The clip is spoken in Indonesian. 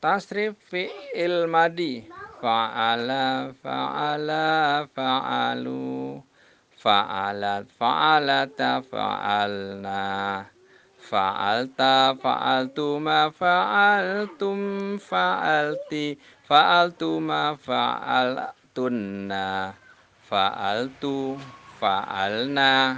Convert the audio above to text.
tasrif fi'il madi. Fa'ala fa'ala fa'alu. Fa'alat fa'alata fa'alna. Fa'alta fa'altuma fa'altum fa'alti. Fa'altuma fa'altunna. Fa'altu fa'alna.